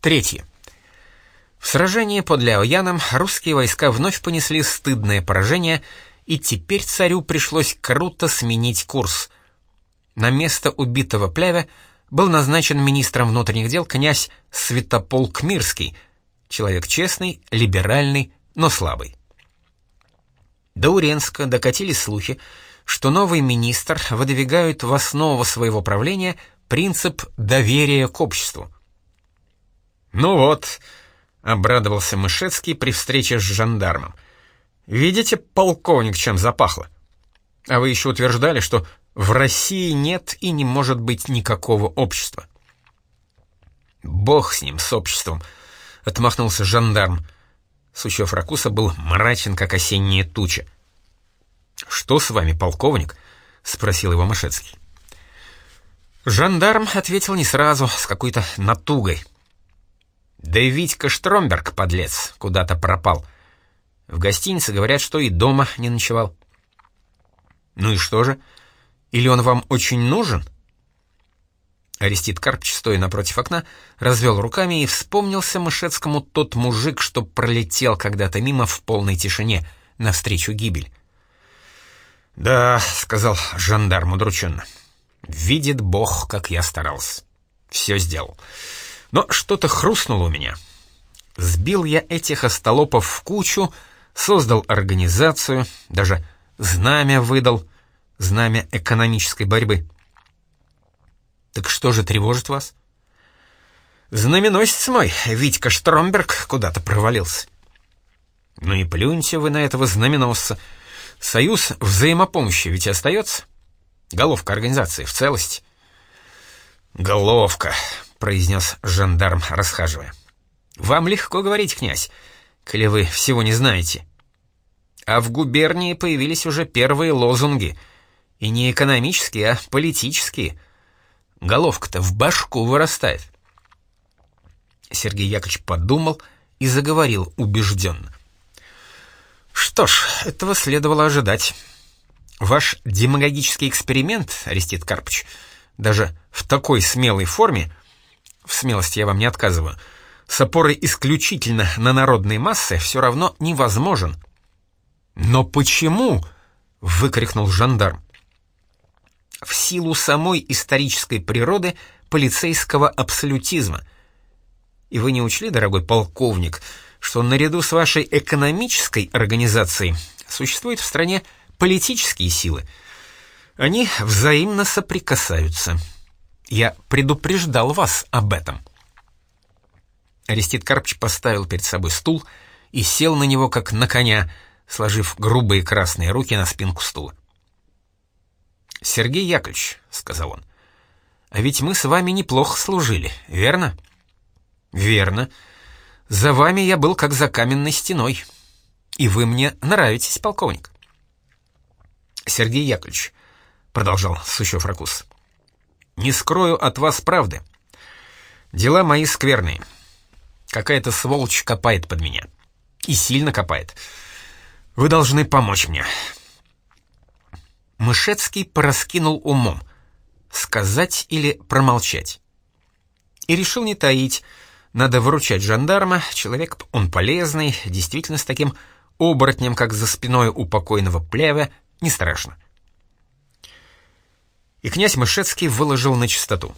Третье. В сражении под Ляояном русские войска вновь понесли стыдное поражение, и теперь царю пришлось круто сменить курс. На место убитого Плявя был назначен министром внутренних дел князь Святополк Мирский, человек честный, либеральный, но слабый. До Уренска докатились слухи, что новый министр выдвигает в основу своего правления принцип доверия к обществу. «Ну вот», — обрадовался Мышецкий при встрече с жандармом, — «видите, полковник, чем запахло? А вы еще утверждали, что в России нет и не может быть никакого общества». «Бог с ним, с обществом», — отмахнулся жандарм. Сучев Ракуса был мрачен, как осенняя туча. «Что с вами, полковник?» — спросил его Машецкий. Жандарм ответил не сразу, с какой-то натугой. «Да и Витька Штромберг, подлец, куда-то пропал. В гостинице говорят, что и дома не ночевал». «Ну и что же? Или он вам очень нужен?» Арестит Карпч, стоя напротив окна, развел руками и вспомнился Мышецкому тот мужик, что пролетел когда-то мимо в полной тишине, навстречу гибель. «Да», — сказал жандарм удрученно, — «видит Бог, как я старался. Все сделал. Но что-то хрустнуло у меня. Сбил я этих остолопов в кучу, создал организацию, даже знамя выдал, знамя экономической борьбы». Так что же тревожит вас? Знаменосец мой, Витька Штромберг, куда-то провалился. Ну и плюньте вы на этого знаменосца. Союз взаимопомощи ведь остается? Головка организации в целости. «Головка», — произнес жандарм, расхаживая. «Вам легко говорить, князь, коли вы всего не знаете. А в губернии появились уже первые лозунги, и не экономические, а политические — Головка-то в башку вырастает. Сергей Яковлевич подумал и заговорил убежденно. Что ж, этого следовало ожидать. Ваш демагогический эксперимент, Арестит Карпович, даже в такой смелой форме, в смелости я вам не отказываю, с опорой исключительно на народные массы, все равно невозможен. «Но почему?» — выкрикнул жандарм в силу самой исторической природы полицейского абсолютизма. И вы не учли, дорогой полковник, что наряду с вашей экономической организацией существуют в стране политические силы. Они взаимно соприкасаются. Я предупреждал вас об этом. Арестит Карпч поставил перед собой стул и сел на него, как на коня, сложив грубые красные руки на спинку стула. «Сергей Яковлевич», — сказал он, — «а ведь мы с вами неплохо служили, верно?» «Верно. За вами я был как за каменной стеной. И вы мне нравитесь, полковник». «Сергей Яковлевич», — продолжал Сущев Ракус, — «не скрою от вас правды. Дела мои скверные. Какая-то сволочь копает под меня. И сильно копает. Вы должны помочь мне. Мышецкий пораскинул умом, сказать или промолчать. И решил не таить, надо выручать жандарма, человек он полезный, действительно с таким оборотнем, как за спиной у покойного плевя, не страшно. И князь Мышецкий выложил на чистоту.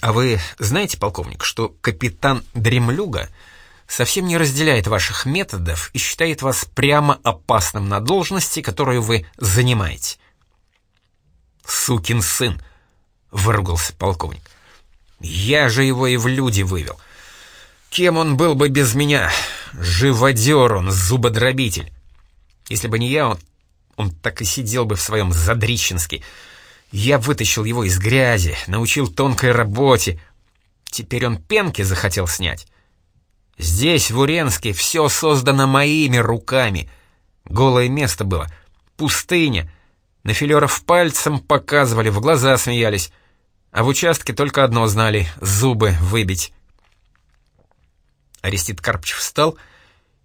«А вы знаете, полковник, что капитан Дремлюга — совсем не разделяет ваших методов и считает вас прямо опасным на должности, которую вы занимаете. «Сукин сын!» — выругался полковник. «Я же его и в люди вывел. Кем он был бы без меня? Живодер он, зубодробитель. Если бы не я, он, он так и сидел бы в своем Задрищенске. Я вытащил его из грязи, научил тонкой работе. Теперь он пенки захотел снять. Здесь, в Уренске, все создано моими руками. Голое место было, пустыня. На филеров пальцем показывали, в глаза смеялись. А в участке только одно знали — зубы выбить. Арестит Карпч встал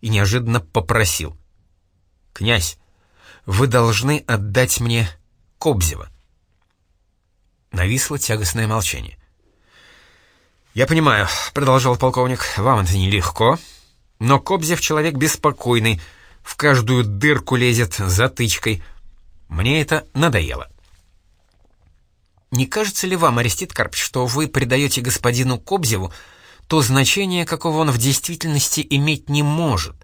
и неожиданно попросил. «Князь, вы должны отдать мне Кобзева». Нависло тягостное молчание. «Я понимаю», — продолжал полковник, — «вам это нелегко, но Кобзев человек беспокойный, в каждую дырку лезет затычкой. Мне это надоело». «Не кажется ли вам, Арестит Карпч, что вы придаете господину Кобзеву то значение, какого он в действительности иметь не может?»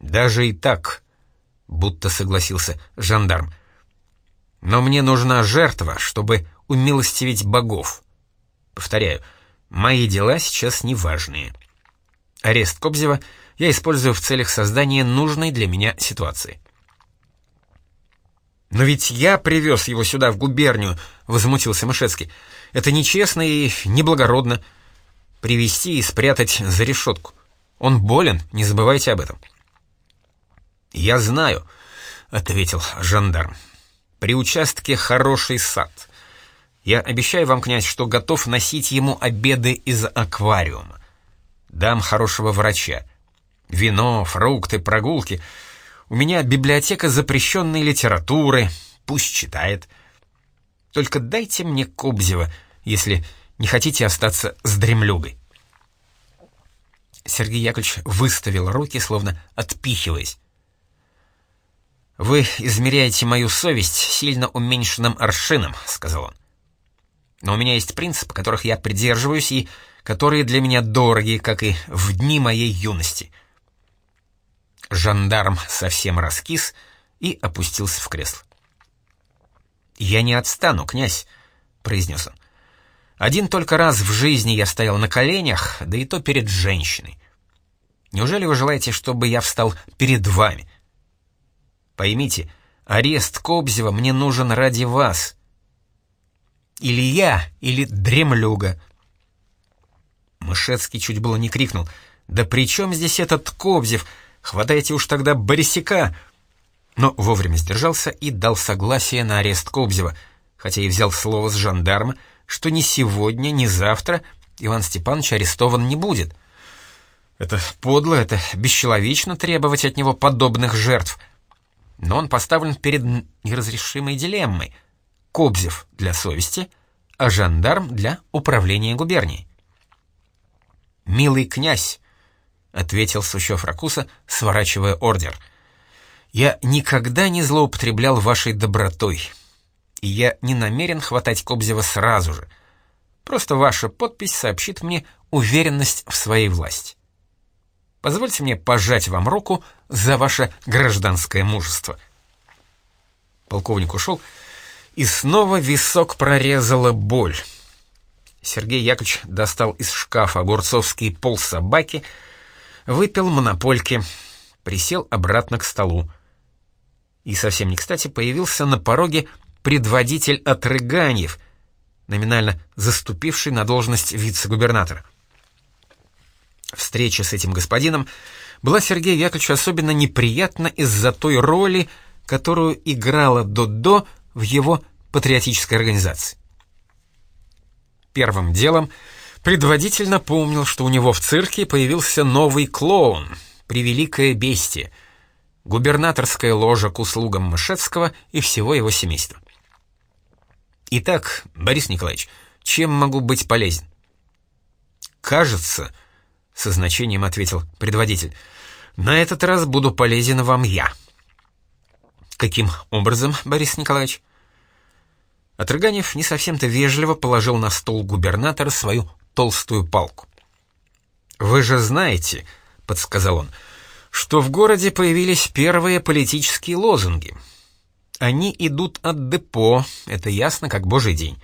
«Даже и так», — будто согласился жандарм. «Но мне нужна жертва, чтобы умилостивить богов. Повторяю, мои дела сейчас неважные. Арест Кобзева я использую в целях создания нужной для меня ситуации». «Но ведь я привез его сюда, в губернию», — возмутился Мышецкий. «Это нечестно и неблагородно. Привести и спрятать за решетку. Он болен, не забывайте об этом». «Я знаю», — ответил жандарм. «При участке хороший сад. Я обещаю вам, князь, что готов носить ему обеды из аквариума. Дам хорошего врача. Вино, фрукты, прогулки. У меня библиотека запрещенной литературы. Пусть читает. Только дайте мне Кобзева, если не хотите остаться с дремлюгой». Сергей Яковлевич выставил руки, словно отпихиваясь. «Вы измеряете мою совесть сильно уменьшенным аршином», — сказал он. «Но у меня есть принципы, которых я придерживаюсь и которые для меня дороги, как и в дни моей юности». Жандарм совсем раскис и опустился в кресло. «Я не отстану, князь», — произнес он. «Один только раз в жизни я стоял на коленях, да и то перед женщиной. Неужели вы желаете, чтобы я встал перед вами?» Поймите, арест Кобзева мне нужен ради вас. Или я, или дремлюга. Мышецкий чуть было не крикнул. «Да при чем здесь этот Кобзев? Хватайте уж тогда Борисяка!» Но вовремя сдержался и дал согласие на арест Кобзева, хотя и взял слово с жандарма, что ни сегодня, ни завтра Иван Степанович арестован не будет. Это подло, это бесчеловечно требовать от него подобных жертв — но он поставлен перед неразрешимой дилеммой. Кобзев для совести, а жандарм для управления губернией. «Милый князь», — ответил Сущев Ракуса, сворачивая ордер, — «я никогда не злоупотреблял вашей добротой, и я не намерен хватать Кобзева сразу же. Просто ваша подпись сообщит мне уверенность в своей власти. Позвольте мне пожать вам руку за ваше гражданское мужество». Полковник ушел, и снова висок прорезала боль. Сергей Яковлевич достал из шкафа огурцовский пол собаки, выпил монопольки, присел обратно к столу. И совсем не кстати появился на пороге предводитель Отрыганьев, номинально заступивший на должность вице-губернатора. Встреча с этим господином была Сергею Яковлевичу особенно неприятна из-за той роли, которую играла Додо в его патриотической организации. Первым делом предводитель напомнил, что у него в цирке появился новый клоун, превеликое бестие, губернаторская ложа к услугам Мышецкого и всего его семейства. «Итак, Борис Николаевич, чем могу быть полезен?» «Кажется, — со значением ответил предводитель. «На этот раз буду полезен вам я». «Каким образом, Борис Николаевич?» Отрыганев не совсем-то вежливо положил на стол губернатора свою толстую палку. «Вы же знаете», — подсказал он, — «что в городе появились первые политические лозунги. Они идут от депо, это ясно как божий день.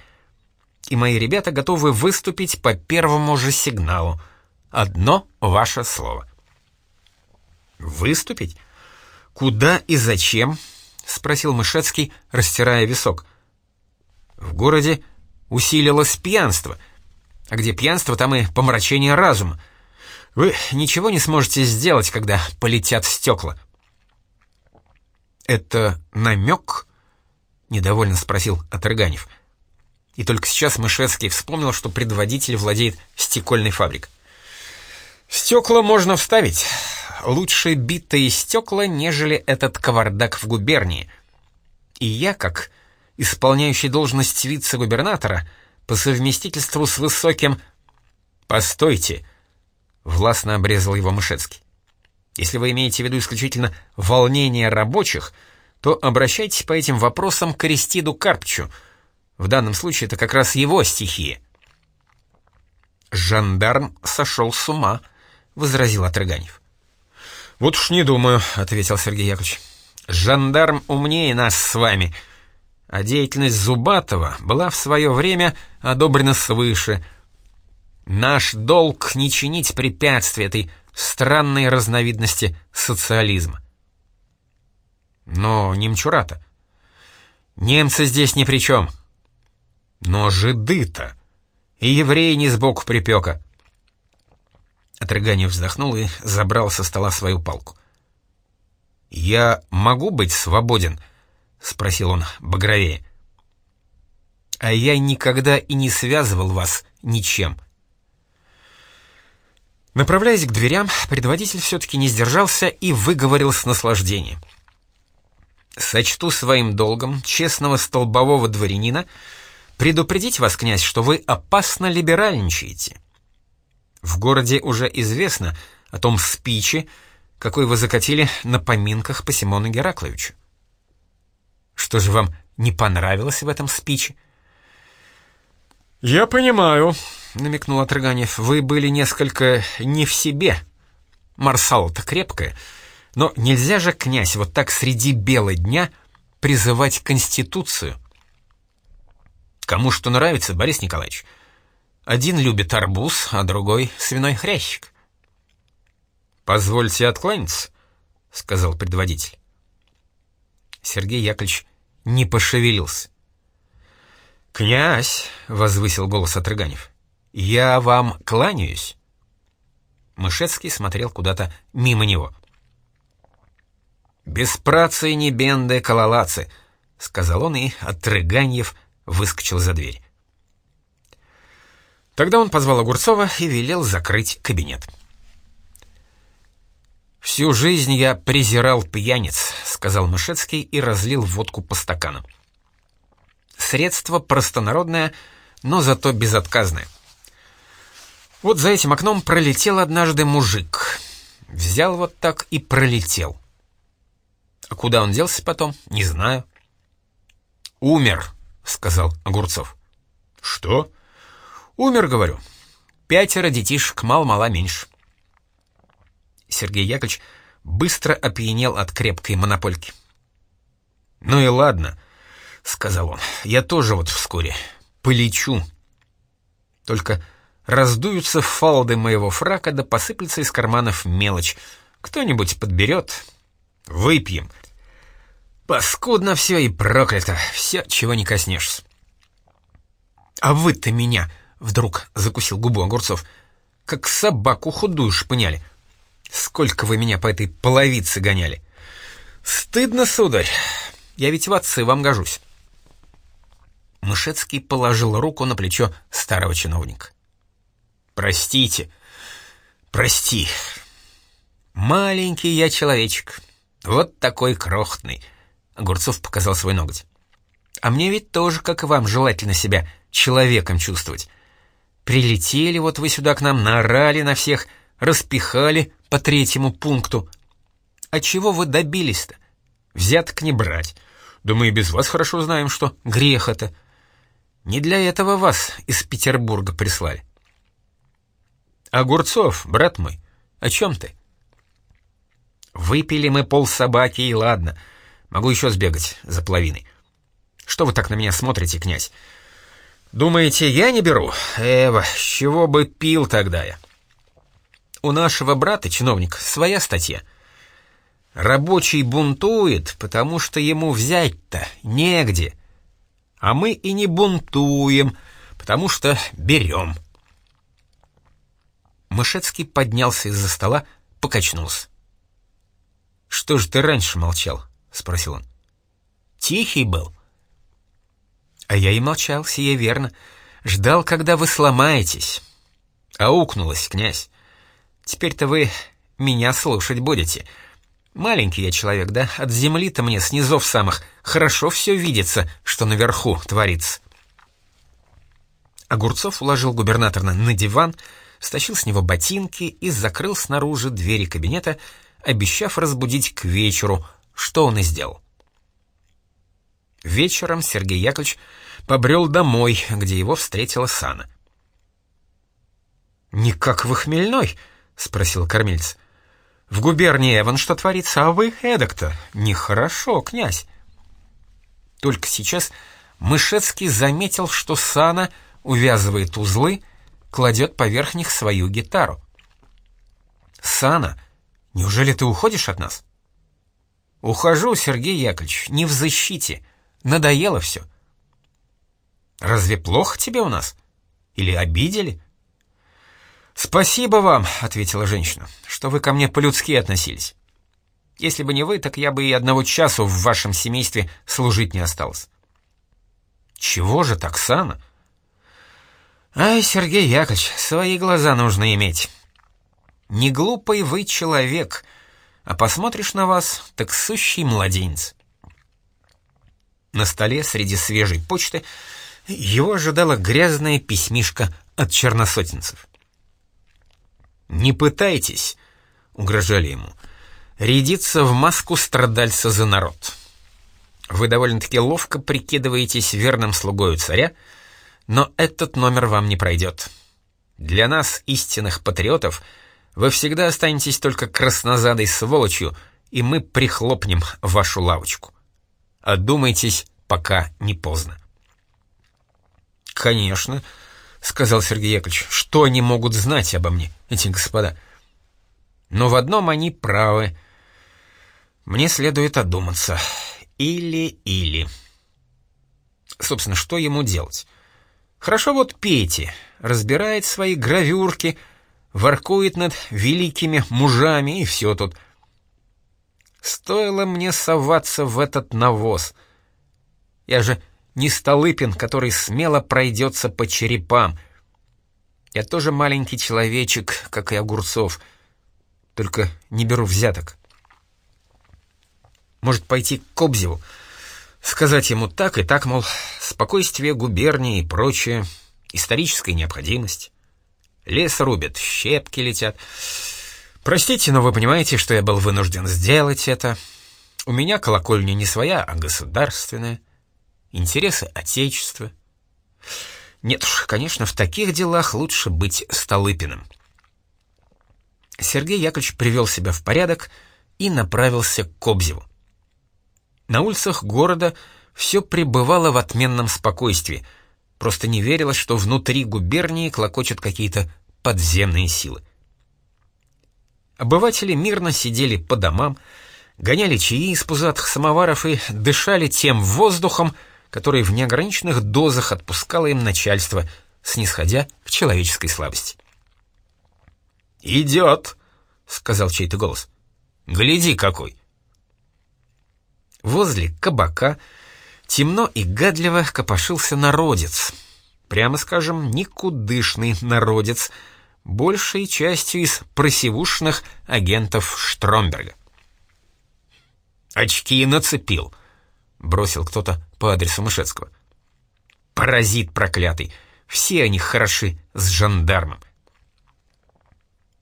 И мои ребята готовы выступить по первому же сигналу — Одно ваше слово. «Выступить? Куда и зачем?» — спросил Мышецкий, растирая висок. «В городе усилилось пьянство. А где пьянство, там и помрачение разума. Вы ничего не сможете сделать, когда полетят стекла». «Это намек?» — недовольно спросил Отрыганев. И только сейчас Мышецкий вспомнил, что предводитель владеет стекольной фабрикой. Стекла можно вставить. Лучше битые стекла, нежели этот кавардак в губернии. И я, как исполняющий должность вице-губернатора, по совместительству с высоким... «Постойте!» — властно обрезал его Мышецкий. «Если вы имеете в виду исключительно волнение рабочих, то обращайтесь по этим вопросам к Аристиду Карпчу. В данном случае это как раз его стихия». «Жандарм сошел с ума», — возразил Отрыганев. «Вот уж не думаю», — ответил Сергей Яковлевич. «Жандарм умнее нас с вами, а деятельность Зубатова была в свое время одобрена свыше. Наш долг — не чинить препятствий этой странной разновидности социализма». «Но немчурата». «Немцы здесь ни при чем». «Но жиды-то!» И еврей не сбоку припека. Отрыганев вздохнул и забрал со стола свою палку. «Я могу быть свободен?» — спросил он багровее. «А я никогда и не связывал вас ничем». Направляясь к дверям, предводитель все-таки не сдержался и выговорил с наслаждением. «Сочту своим долгом честного столбового дворянина предупредить вас, князь, что вы опасно либеральничаете. В городе уже известно о том спиче, какой вы закатили на поминках по Симону Геракловичу. Что же вам не понравилось в этом спиче? «Я понимаю», — намекнул Отрыганев, — «вы были несколько не в себе. Марсала-то крепкая, но нельзя же, князь, вот так среди бела дня призывать Конституцию». «Кому что нравится, Борис Николаевич», один любит арбуз, а другой — свиной хрящик. «Позвольте откланяться», — сказал предводитель. Сергей Яковлевич не пошевелился. «Князь», — возвысил голос Отрыганев, — «я вам кланяюсь». Мышецкий смотрел куда-то мимо него. «Без працы не бенды кололацы», — сказал он, и Отрыганьев выскочил за дверь. Тогда он позвал Огурцова и велел закрыть кабинет. «Всю жизнь я презирал пьяниц», — сказал Мышецкий и разлил водку по стаканам. Средство простонародное, но зато безотказное. Вот за этим окном пролетел однажды мужик. Взял вот так и пролетел. А куда он делся потом, не знаю. «Умер», — сказал Огурцов. «Что?» «Умер, говорю. Пятеро детишек, мало-мало меньше». Сергей Яковлевич быстро опьянел от крепкой монопольки. «Ну и ладно», — сказал он, — «я тоже вот вскоре полечу. Только раздуются фалды моего фрака, да посыплется из карманов мелочь. Кто-нибудь подберет. Выпьем. Паскудно все и проклято, все, чего не коснешься». «А вы-то меня Вдруг закусил губу Огурцов. «Как собаку худую шпыняли. Сколько вы меня по этой половице гоняли!» «Стыдно, сударь. Я ведь в отцы вам гожусь». Мышецкий положил руку на плечо старого чиновника. «Простите. Прости. Маленький я человечек. Вот такой крохотный». Огурцов показал свой ноготь. «А мне ведь тоже, как и вам, желательно себя человеком чувствовать. Прилетели вот вы сюда к нам, наорали на всех, распихали по третьему пункту. А чего вы добились-то? Взяток не брать. Да мы и без вас хорошо знаем, что грех это. Не для этого вас из Петербурга прислали. Огурцов, брат мой, о чем ты? Выпили мы пол собаки, и ладно. Могу еще сбегать за половиной. Что вы так на меня смотрите, князь? Думаете, я не беру? Эва, с чего бы пил тогда я? У нашего брата, чиновник, своя статья. Рабочий бунтует, потому что ему взять-то негде. А мы и не бунтуем, потому что берем. Мышецкий поднялся из-за стола, покачнулся. «Что же ты раньше молчал?» — спросил он. «Тихий был». А я и молчал, сие верно. Ждал, когда вы сломаетесь. Аукнулась, князь. Теперь-то вы меня слушать будете. Маленький я человек, да? От земли-то мне снизов самых хорошо все видится, что наверху творится. Огурцов уложил губернатора на диван, стащил с него ботинки и закрыл снаружи двери кабинета, обещав разбудить к вечеру, что он и сделал. Вечером Сергей Яковлевич побрел домой, где его встретила Сана. «Никак вы хмельной?» — спросил кормильц. «В губернии Эван что творится, а вы эдак-то? Нехорошо, князь». Только сейчас Мышецкий заметил, что Сана увязывает узлы, кладет поверх них свою гитару. «Сана, неужели ты уходишь от нас?» «Ухожу, Сергей Яковлевич, не в защите. Надоело все». «Разве плохо тебе у нас? Или обидели?» «Спасибо вам», — ответила женщина, — «что вы ко мне по-людски относились. Если бы не вы, так я бы и одного часу в вашем семействе служить не осталось». «Чего же так, Сана?» «Ай, Сергей Яковлевич, свои глаза нужно иметь. Не глупый вы человек, а посмотришь на вас, так сущий младенец». На столе среди свежей почты его ожидала грязная письмишка от черносотенцев. «Не пытайтесь», — угрожали ему, — «рядиться в маску страдальца за народ. Вы довольно-таки ловко прикидываетесь верным слугою царя, но этот номер вам не пройдет. Для нас, истинных патриотов, вы всегда останетесь только краснозадой сволочью, и мы прихлопнем вашу лавочку. Одумайтесь, пока не поздно». «Конечно», — сказал Сергей Яковлевич, — «что они могут знать обо мне, эти господа?» «Но в одном они правы. Мне следует одуматься. Или-или». Собственно, что ему делать? Хорошо вот Пети, разбирает свои гравюрки, воркует над великими мужами и все тут. Стоило мне соваться в этот навоз. Я же не Столыпин, который смело пройдется по черепам. Я тоже маленький человечек, как и Огурцов, только не беру взяток. Может, пойти к Кобзеву, сказать ему так и так, мол, спокойствие губернии и прочее, историческая необходимость. Лес рубят, щепки летят. Простите, но вы понимаете, что я был вынужден сделать это. У меня колокольня не своя, а государственная интересы Отечества. Нет уж, конечно, в таких делах лучше быть Столыпиным. Сергей Яковлевич привел себя в порядок и направился к Кобзеву. На улицах города все пребывало в отменном спокойствии, просто не верилось, что внутри губернии клокочут какие-то подземные силы. Обыватели мирно сидели по домам, гоняли чаи из пузатых самоваров и дышали тем воздухом, который в неограниченных дозах отпускало им начальство, снисходя к человеческой слабости. «Идет!» — сказал чей-то голос. «Гляди какой!» Возле кабака темно и гадливо копошился народец. Прямо скажем, никудышный народец, большей частью из просевушных агентов Штромберга. «Очки нацепил», — бросил кто-то по адресу Мышецкого. «Паразит проклятый! Все они хороши с жандармом!»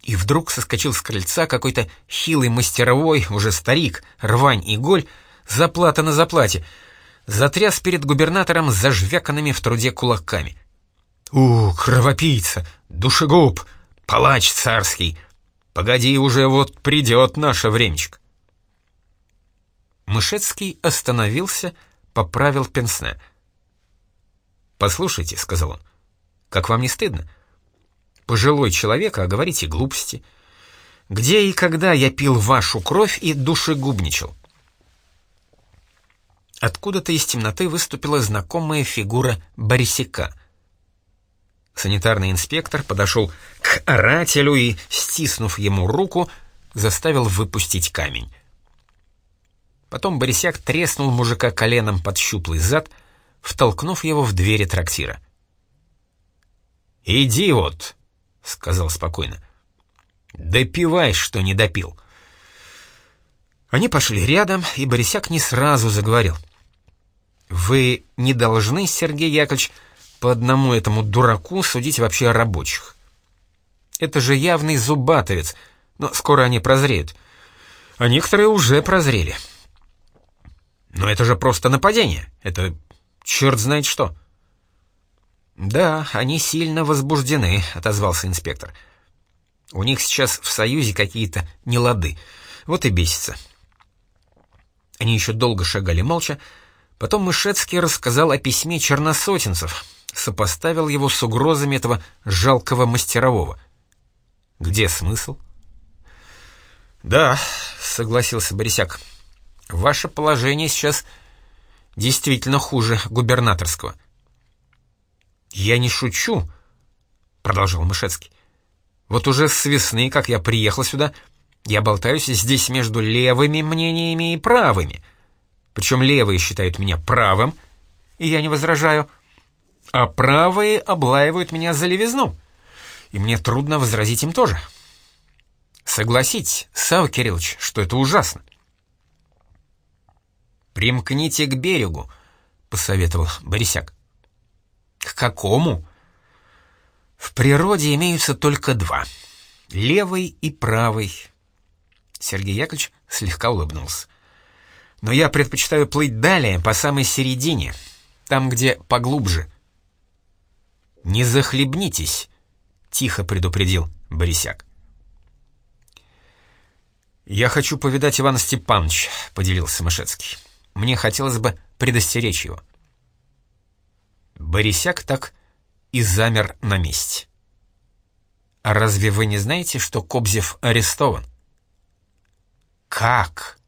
И вдруг соскочил с крыльца какой-то хилый мастеровой, уже старик, рвань и голь, заплата на заплате, затряс перед губернатором зажвяканными в труде кулаками. «У, кровопийца, душегуб, палач царский! Погоди, уже вот придет наше времечко!» Мышецкий остановился, — поправил Пенсне. «Послушайте», — сказал он, — «как вам не стыдно? Пожилой человек, а говорите глупости. Где и когда я пил вашу кровь и душегубничал?» Откуда-то из темноты выступила знакомая фигура Борисика. Санитарный инспектор подошел к орателю и, стиснув ему руку, заставил выпустить камень. Потом Борисяк треснул мужика коленом под щуплый зад, втолкнув его в двери трактира. «Иди вот», — сказал спокойно. «Допивай, что не допил». Они пошли рядом, и Борисяк не сразу заговорил. «Вы не должны, Сергей Яковлевич, по одному этому дураку судить вообще о рабочих? Это же явный зубатовец, но скоро они прозреют. А некоторые уже прозрели. Но это же просто нападение. Это черт знает что. «Да, они сильно возбуждены», — отозвался инспектор. «У них сейчас в Союзе какие-то нелады. Вот и бесится». Они еще долго шагали молча. Потом Мышецкий рассказал о письме черносотенцев, сопоставил его с угрозами этого жалкого мастерового. «Где смысл?» «Да», — согласился Борисяк. «Ваше положение сейчас действительно хуже губернаторского». «Я не шучу», — продолжал Мышецкий. «Вот уже с весны, как я приехал сюда, я болтаюсь здесь между левыми мнениями и правыми. Причем левые считают меня правым, и я не возражаю, а правые облаивают меня за левизну, и мне трудно возразить им тоже. Согласитесь, Савва Кириллович, что это ужасно». «Примкните к берегу», — посоветовал Борисяк. К какому? В природе имеются только два — левый и правый. Сергей Яковлевич слегка улыбнулся. Но я предпочитаю плыть далее, по самой середине, там, где поглубже. «Не захлебнитесь», — тихо предупредил Борисяк. «Я хочу повидать Ивана Степановича», — поделился Мышецкий. «Мне хотелось бы предостеречь его». Борисяк так и замер на месте. «А разве вы не знаете, что Кобзев арестован?» «Как?»